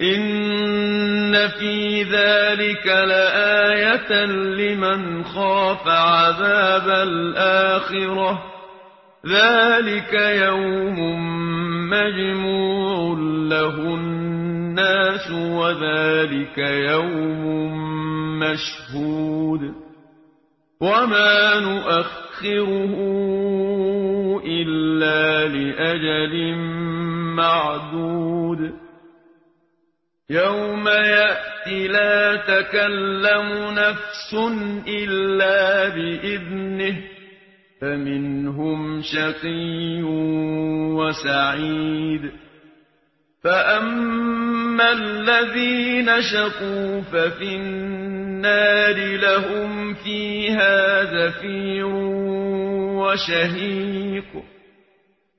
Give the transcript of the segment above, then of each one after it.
إِنَّ فِي ذَٰلِكَ لَآيَةً لِّمَنْ خَافَ عَذَابَ الْآخِرَةِ ۚ ذَٰلِكَ يَوْمٌ مَّجْمُوعٌ لَّهُ النَّاسُ وَذَٰلِكَ يَوْمٌ مَّشْهُودٌ وَمَا نُؤَخِّرُهُ إِلَّا لِأَجَلٍ مَّعْدُودٍ يَوْمَ يَأْتِ لَا تَكَلَّمُ نَفْسٌ إِلَّا بِإِذْنِهِ ۚ فَمِنْهُمْ شَقِيٌّ وَسَعِيدٌ فَأَمَّا الَّذِينَ شَقُوا فَفِي النَّارِ لَهُمْ فِيهَا زَفِيرٌ وَشَهِيقٌ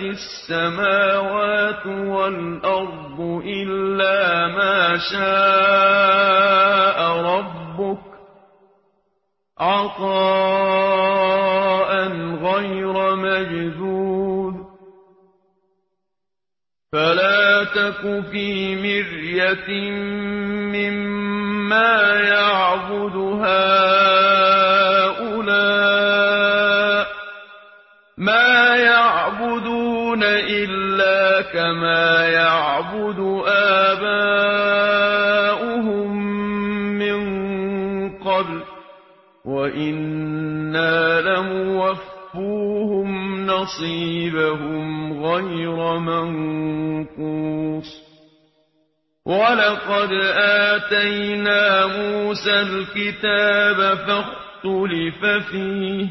السَّمَاوَاتُ وَالْأَرْضُ إِلَّا مَا شَاءَ رَبُّكَ ۖ عَطَاءً غَيْرَ مَجْذُوذٍ فَلَا تَكُ فِي مِرْيَةٍ مِّمَّا يَعْبُدُ هَٰؤُلَاءِ ۚ يَعْبُدُونَ إِلَّا كَمَا يَعْبُدُ آبَاؤُهُم مِّن قَبْلُ ۚ وَإِنَّا لَمُوَفُّوهُمْ نَصِيبَهُمْ غَيْرَ مَنقُوصٍ وَلَقَدْ آتَيْنَا مُوسَى الْكِتَابَ فَاخْتُلِفَ فِيهِ ۚ